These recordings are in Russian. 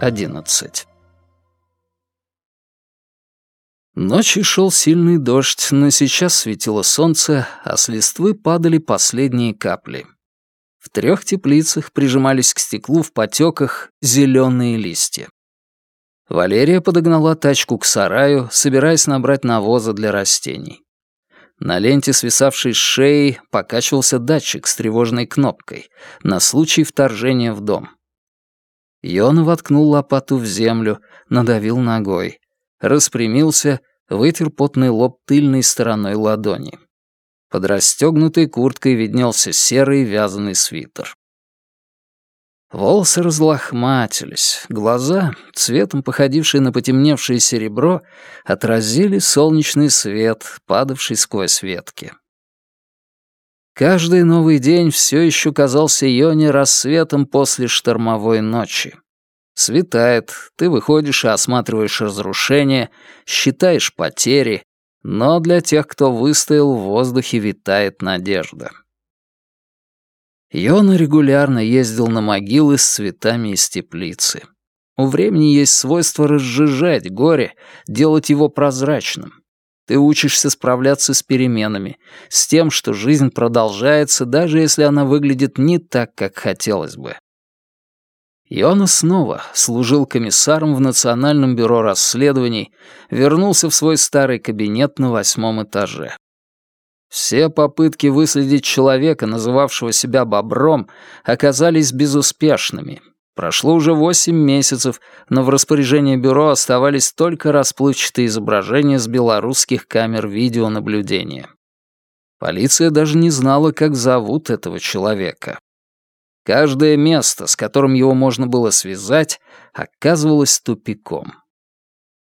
Одиннадцать. Ночью шел сильный дождь, но сейчас светило солнце, а с листвы падали последние капли. В трех теплицах прижимались к стеклу в потеках зеленые листья. Валерия подогнала тачку к сараю, собираясь набрать навоза для растений. На ленте, свисавшей с шеи, покачивался датчик с тревожной кнопкой на случай вторжения в дом. Йона воткнул лопату в землю, надавил ногой. Распрямился, вытер потный лоб тыльной стороной ладони. Под расстегнутой курткой виднелся серый вязаный свитер. Волосы разлохматились, глаза, цветом походившие на потемневшее серебро, отразили солнечный свет, падавший сквозь ветки. Каждый новый день все еще казался Йоне рассветом после штормовой ночи. Светает, ты выходишь и осматриваешь разрушения, считаешь потери, но для тех, кто выстоял, в воздухе витает надежда. Йона регулярно ездил на могилы с цветами из теплицы. У времени есть свойство разжижать горе, делать его прозрачным. Ты учишься справляться с переменами, с тем, что жизнь продолжается, даже если она выглядит не так, как хотелось бы. Йона снова служил комиссаром в Национальном бюро расследований, вернулся в свой старый кабинет на восьмом этаже. Все попытки выследить человека, называвшего себя бобром, оказались безуспешными. Прошло уже восемь месяцев, но в распоряжении бюро оставались только расплывчатые изображения с белорусских камер видеонаблюдения. Полиция даже не знала, как зовут этого человека. Каждое место, с которым его можно было связать, оказывалось тупиком.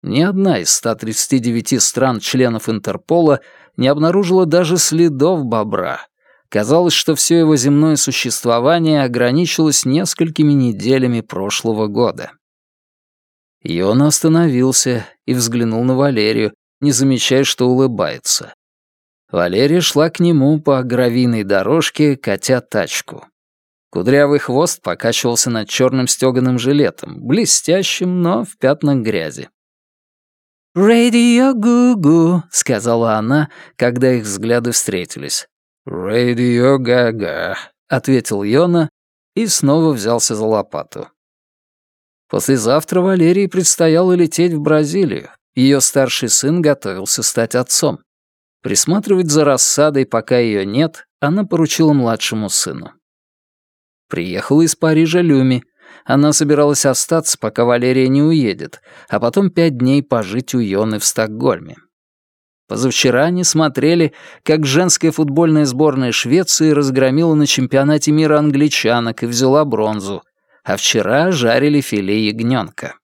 Ни одна из 139 стран-членов Интерпола не обнаружила даже следов бобра. Казалось, что все его земное существование ограничилось несколькими неделями прошлого года. Йона остановился и взглянул на Валерию, не замечая, что улыбается. Валерия шла к нему по гравийной дорожке, катя тачку. Кудрявый хвост покачивался над черным стеганым жилетом, блестящим, но в пятнах грязи. «Радио Гугу», — сказала она, когда их взгляды встретились. «Радио Гага», — ответил Йона и снова взялся за лопату. Послезавтра Валерии предстояло лететь в Бразилию. Ее старший сын готовился стать отцом. Присматривать за рассадой, пока ее нет, она поручила младшему сыну. Приехала из Парижа Люми. Она собиралась остаться, пока Валерия не уедет, а потом пять дней пожить у Йоны в Стокгольме. Позавчера они смотрели, как женская футбольная сборная Швеции разгромила на чемпионате мира англичанок и взяла бронзу, а вчера жарили филе ягненка.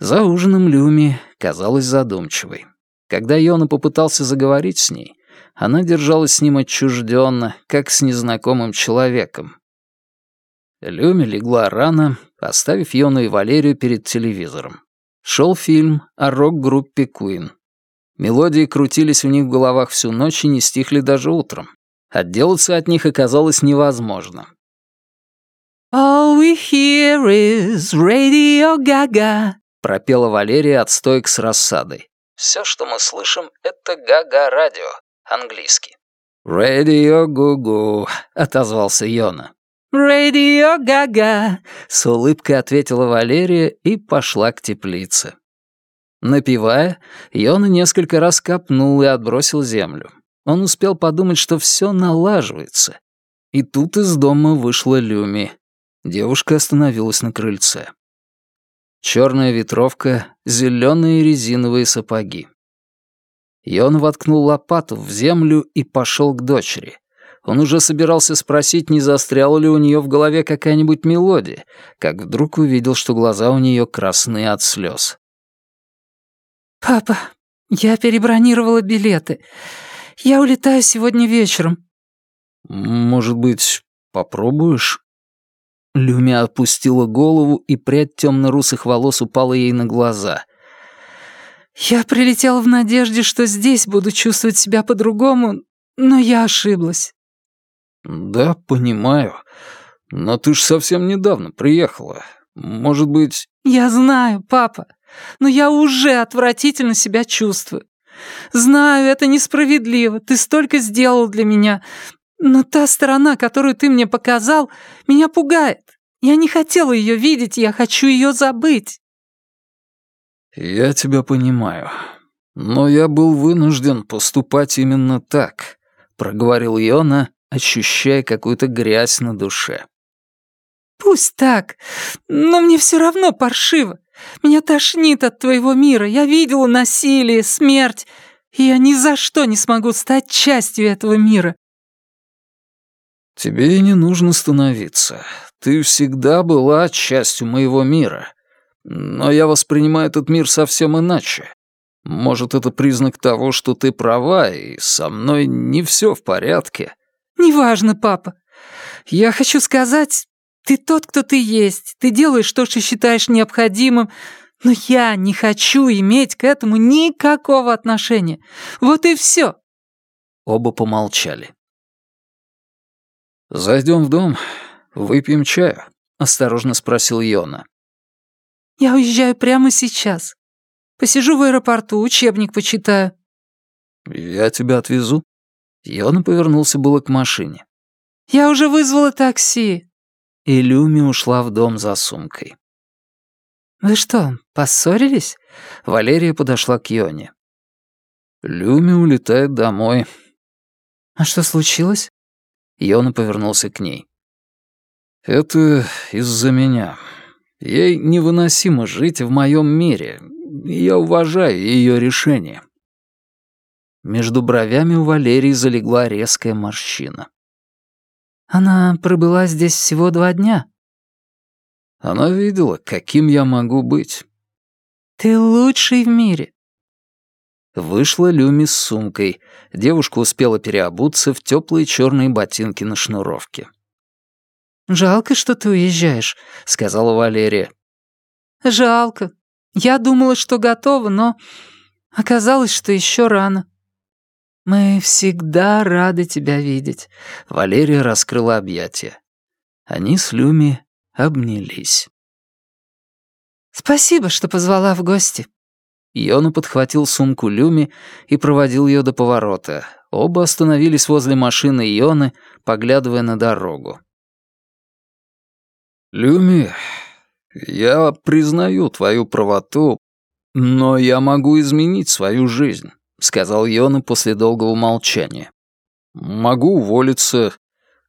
За ужином Люми казалась задумчивой. Когда Йона попытался заговорить с ней, она держалась с ним отчужденно, как с незнакомым человеком. Люми легла рано, оставив Йону и Валерию перед телевизором. Шел фильм о рок-группе Queen. Мелодии крутились у них в головах всю ночь и не стихли даже утром. Отделаться от них оказалось невозможно. «All we hear is Radio Gaga», — пропела Валерия от стоек с рассадой. «Все, что мы слышим, это Гага-радио, английский. «Радио Гугу», — отозвался Йона. «Радио Гага», — с улыбкой ответила Валерия и пошла к теплице. Напивая, Йона несколько раз копнул и отбросил землю. Он успел подумать, что все налаживается. И тут из дома вышла Люми. Девушка остановилась на крыльце. Черная ветровка, зеленые резиновые сапоги. И он воткнул лопату в землю и пошел к дочери. Он уже собирался спросить, не застряла ли у нее в голове какая-нибудь мелодия, как вдруг увидел, что глаза у нее красные от слез. «Папа, я перебронировала билеты. Я улетаю сегодня вечером». «Может быть, попробуешь?» Люмя опустила голову, и прядь темно-русых волос упала ей на глаза — «Я прилетела в надежде, что здесь буду чувствовать себя по-другому, но я ошиблась». «Да, понимаю. Но ты ж совсем недавно приехала. Может быть...» «Я знаю, папа, но я уже отвратительно себя чувствую. Знаю, это несправедливо, ты столько сделал для меня, но та сторона, которую ты мне показал, меня пугает. Я не хотела ее видеть, я хочу ее забыть». «Я тебя понимаю. Но я был вынужден поступать именно так», — проговорил Йона, ощущая какую-то грязь на душе. «Пусть так, но мне все равно паршиво. Меня тошнит от твоего мира. Я видела насилие, смерть, и я ни за что не смогу стать частью этого мира». «Тебе и не нужно становиться. Ты всегда была частью моего мира. Но я воспринимаю этот мир совсем иначе. Может, это признак того, что ты права, и со мной не все в порядке». «Неважно, папа. Я хочу сказать, ты тот, кто ты есть. Ты делаешь то, что считаешь необходимым. Но я не хочу иметь к этому никакого отношения. Вот и все. Оба помолчали. «Зайдем в дом, выпьем чаю», — осторожно спросил Йона. «Я уезжаю прямо сейчас. Посижу в аэропорту, учебник почитаю». «Я тебя отвезу». Йона повернулся было к машине. «Я уже вызвала такси и Люми ушла в дом за сумкой. «Вы что, поссорились?» Валерия подошла к Йоне. «Люми улетает домой». «А что случилось?» Йона повернулся к ней. «Это из-за меня. Ей невыносимо жить в моем мире. Я уважаю ее решение». Между бровями у Валерии залегла резкая морщина. Она пробыла здесь всего два дня. Она видела, каким я могу быть. Ты лучший в мире. Вышла Люми с сумкой. Девушка успела переобуться в теплые черные ботинки на шнуровке. «Жалко, что ты уезжаешь», — сказала Валерия. «Жалко. Я думала, что готова, но оказалось, что еще рано». «Мы всегда рады тебя видеть», — Валерия раскрыла объятия. Они с Люми обнялись. «Спасибо, что позвала в гости». Йона подхватил сумку Люми и проводил ее до поворота. Оба остановились возле машины Йоны, поглядывая на дорогу. «Люми, я признаю твою правоту, но я могу изменить свою жизнь. — сказал Йона после долгого молчания. «Могу уволиться.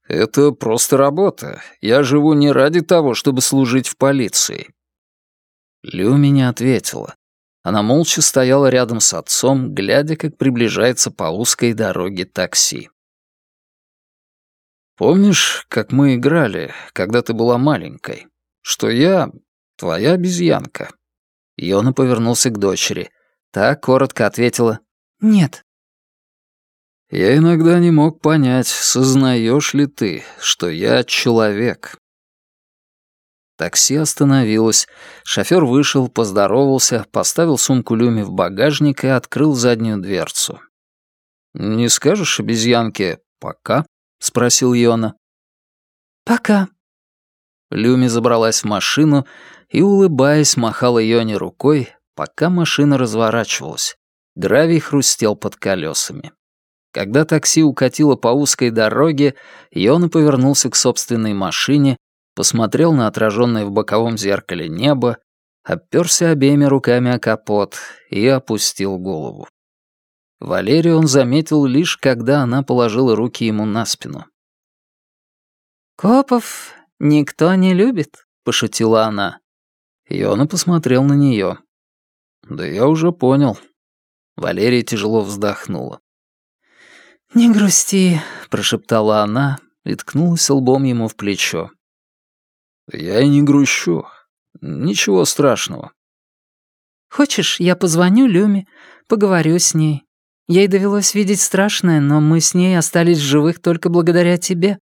Это просто работа. Я живу не ради того, чтобы служить в полиции». Люми не ответила. Она молча стояла рядом с отцом, глядя, как приближается по узкой дороге такси. «Помнишь, как мы играли, когда ты была маленькой? Что я твоя обезьянка?» Йона повернулся к дочери. Та коротко ответила «Нет». «Я иногда не мог понять, сознаешь ли ты, что я человек». Такси остановилось. Шофер вышел, поздоровался, поставил сумку Люми в багажник и открыл заднюю дверцу. «Не скажешь обезьянке «пока»?» — спросил Йона. «Пока». Люми забралась в машину и, улыбаясь, махала Йоне рукой, пока машина разворачивалась. Гравий хрустел под колесами. Когда такси укатило по узкой дороге, Йона повернулся к собственной машине, посмотрел на отраженное в боковом зеркале небо, оперся обеими руками о капот и опустил голову. Валерию он заметил лишь, когда она положила руки ему на спину. «Копов никто не любит», — пошутила она. Йона посмотрел на нее. «Да я уже понял. Валерия тяжело вздохнула. «Не грусти», — прошептала она и ткнулась лбом ему в плечо. «Я и не грущу. Ничего страшного». «Хочешь, я позвоню Люме, поговорю с ней. Ей довелось видеть страшное, но мы с ней остались живых только благодаря тебе».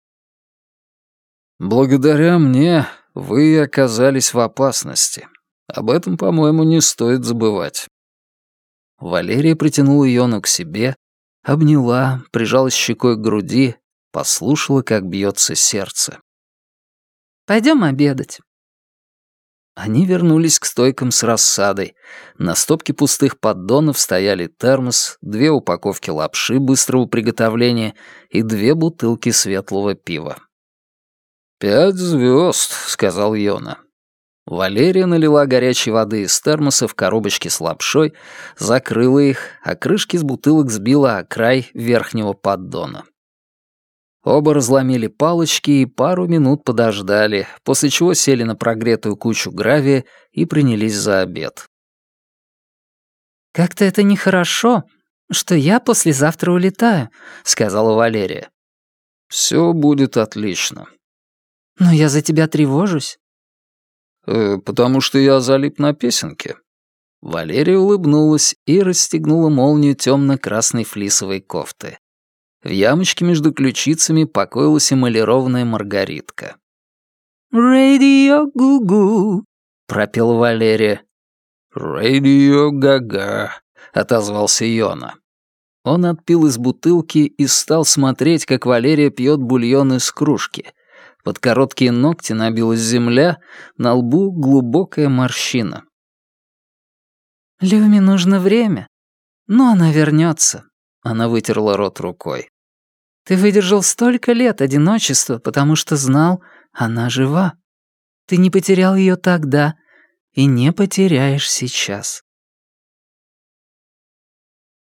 «Благодаря мне вы оказались в опасности. Об этом, по-моему, не стоит забывать». Валерия притянула Йону к себе, обняла, прижалась щекой к груди, послушала, как бьется сердце. «Пойдем обедать». Они вернулись к стойкам с рассадой. На стопке пустых поддонов стояли термос, две упаковки лапши быстрого приготовления и две бутылки светлого пива. «Пять звезд», — сказал Йона. Валерия налила горячей воды из термоса в коробочки с лапшой, закрыла их, а крышки с бутылок сбила о край верхнего поддона. Оба разломили палочки и пару минут подождали, после чего сели на прогретую кучу гравия и принялись за обед. «Как-то это нехорошо, что я послезавтра улетаю», — сказала Валерия. «Все будет отлично». «Но я за тебя тревожусь». «Э, «Потому что я залип на песенке». Валерия улыбнулась и расстегнула молнию темно-красной флисовой кофты. В ямочке между ключицами покоилась эмалированная маргаритка. «Радио Гу-Гу», — пропела Валерия. «Радио Гага», — отозвался Йона. Он отпил из бутылки и стал смотреть, как Валерия пьет бульон из кружки. Под короткие ногти набилась земля, на лбу глубокая морщина. «Люме нужно время, но она вернется. Она вытерла рот рукой. Ты выдержал столько лет одиночества, потому что знал, она жива. Ты не потерял ее тогда и не потеряешь сейчас.